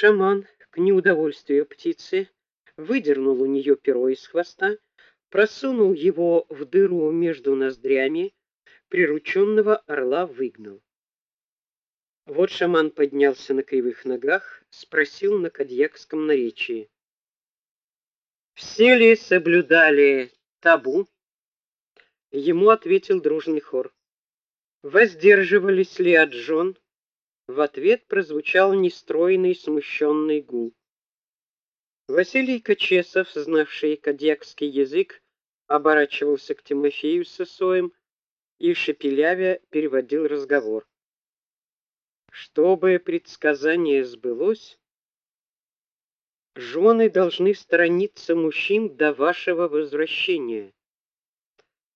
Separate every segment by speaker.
Speaker 1: Шаман, к неудовольствию птицы, выдернул у нее перо из хвоста, просунул его в дыру между ноздрями, прирученного орла выгнал. Вот шаман поднялся на кривых ногах, спросил на кадьякском наречии: "Все ли соблюдали табу?" Ему ответил дружный хор. "Воздерживались ли от жен?" В ответ прозвучал нестройный смущенный гул. Василий Качесов, знавший кадьякский язык, оборачивался к Тимофею с Сосоем и шепелявя переводил разговор. Чтобы предсказание сбылось, жены должны сторониться мужчин до вашего возвращения,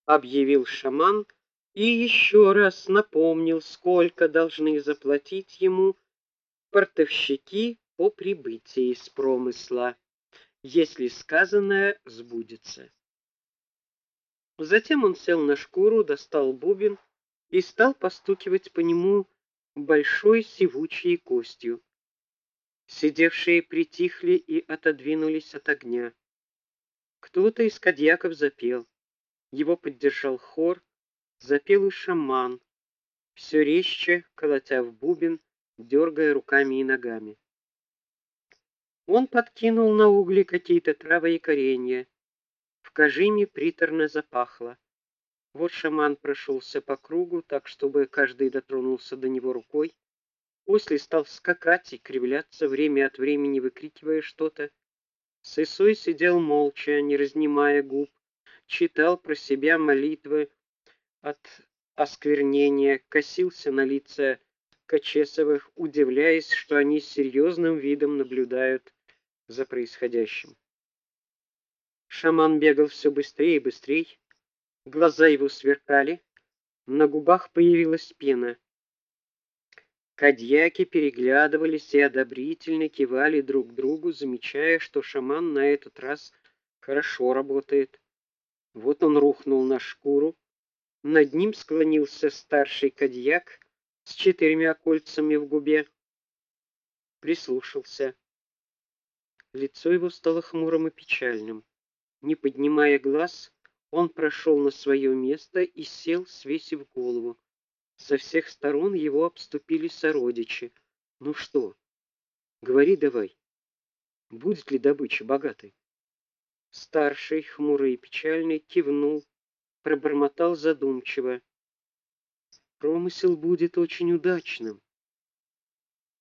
Speaker 1: объявил шаман и еще раз напомнил, сколько должны заплатить ему портовщики по прибытии из промысла, если сказанное сбудется. Затем он сел на шкуру, достал бубен и стал постукивать по нему большой сивучей костью. Сидевшие притихли и отодвинулись от огня. Кто-то из кадьяков запел. Его поддержал хор, запел и шаман, все резче колотя в бубен, дергая руками и ногами. Он подкинул на угли какие-то травы и коренья. В кожиме приторно запахло. Вот шаман прошелся по кругу, так чтобы каждый дотронулся до него рукой. После стал скакать и кривляться время от времени, выкрикивая что-то. Сысой сидел молча, не разнимая губ, читал про себя молитвы от осквернения, косился на лица Качесовых, удивляясь, что они с серьезным видом наблюдают за происходящим. Шаман бегал все быстрее и быстрее, Глаза его сверкали, на губах появилась пена. Кадьяки переглядывались и одобрительно кивали друг другу, замечая, что шаман на этот раз хорошо работает. Вот он рухнул на шкуру, над ним склонился старший кадьяк с четырьмя кольцами в губе. Прислушался. Лицо его стало хмурым и печальным. Не поднимая глаз, он прошел на свое место и сел, свесив голову. Со всех сторон его обступили сородичи. Ну что? Говори давай. Будет ли добыча богатой? Старший, хмурый и печальный, кивнул, пробормотал задумчиво: "Промысел будет очень удачным.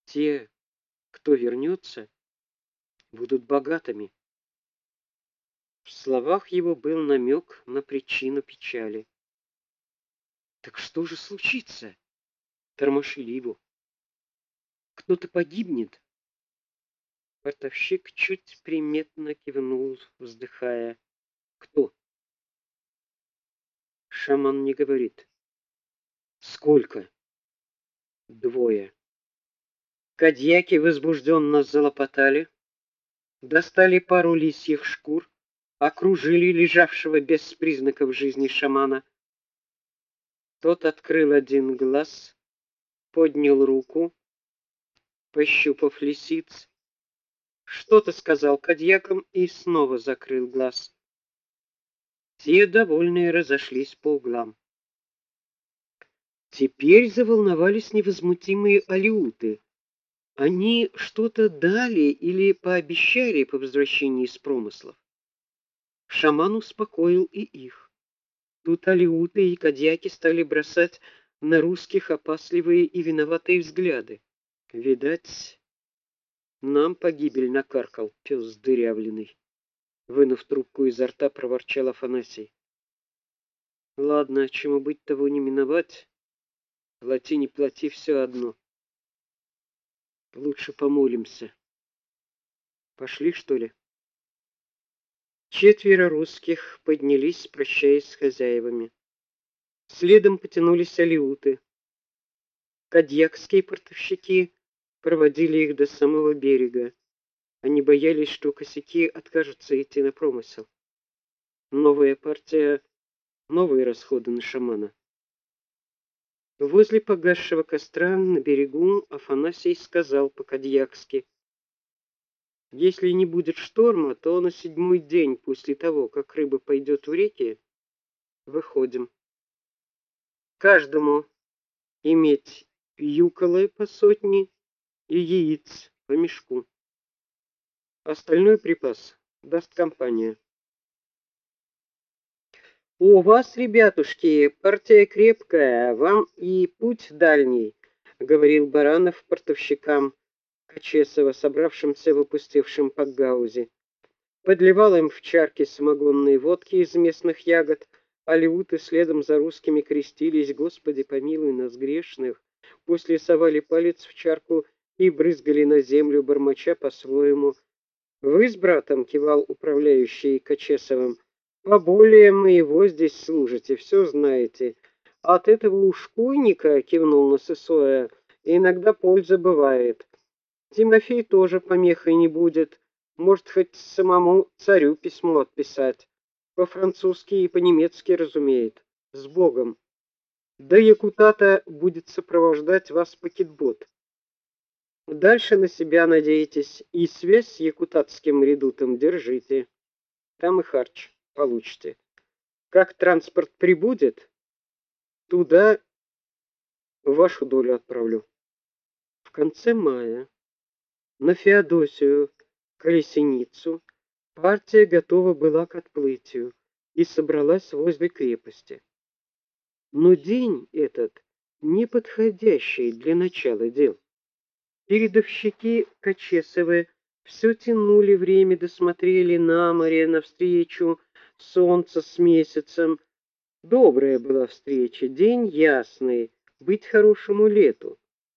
Speaker 1: Те, кто вернется, будут богатыми". В словах его был намек на причину печали. Так что же случится? Тормошили его. Кто-то погибнет. Портовщик чуть приметно кивнул, вздыхая. Кто? Шаман не говорит. Сколько? Двое. Кадьяки возбужденно залопотали, достали пару лисьих шкур, окружили лежавшего без признаков жизни шамана. Тот открыл один глаз, поднял руку, пощупав лисиц, что-то сказал кадьякам и снова закрыл глаз. Те довольные разошлись по углам. Теперь заволновались невозмутимые алиуты. Они что-то дали или пообещали по возвращении из промыслов. Шаман успокоил и их. Тут алиуты и кадьяки стали бросать на русских опасливые и виноватые взгляды. Видать, нам погибель накаркал пес дырявленный. Вынув трубку изо рта, проворчал Афанасий. Ладно, чему быть того не миновать. Плати не плати все одно. Лучше помолимся. Пошли, что ли? Четверо русских поднялись, прощаясь с хозяевами. Следом потянулись алиуты. Кадьякские портовщики проводили их до самого берега. Они боялись, что косяки откажутся идти на промысел. Новая партия, новые расходы на шамана. Возле погасшего костра на берегу Афанасий сказал по-кадьякски: Если не будет шторма, то на седьмой день после того, как рыба пойдет в реки, выходим. Каждому иметь юколы по сотне и яиц по мешку. Остальной припас даст компания. У вас, ребятушки, партия крепкая, вам и путь дальний, говорил Баранов портовщикам Качесова, собравшимся в опустевшем Пакгаузе. Подливал им в чарки самогонные водки из местных ягод, а леуты следом за русскими крестились, Господи, помилуй нас грешных, после совали палец в чарку и брызгали на землю, бормоча по-своему вы с братом, кивал управляющий Качесовым, поболее моего здесь служите, все знаете. От этого ушкуйника, кивнул на Сысоя, иногда польза бывает. Тимофей тоже помехой не будет. Может, хоть самому царю письмо отписать. По-французски и по-немецки разумеет. С Богом. Да Якутата будет сопровождать вас пакетбот. Дальше на себя надеетесь и связь с якутатским редутом держите. Там и харч получите. Как транспорт прибудет, туда вашу долю отправлю. В конце мая на Феодосию Колесеницу партия готова была к отплытию и собралась возле крепости. Но день этот неподходящий для начала дел. Передовщики Качесовы все тянули время, досмотрели на море навстречу солнца с месяцем. Добрая была встреча, день ясный, быть хорошему лету.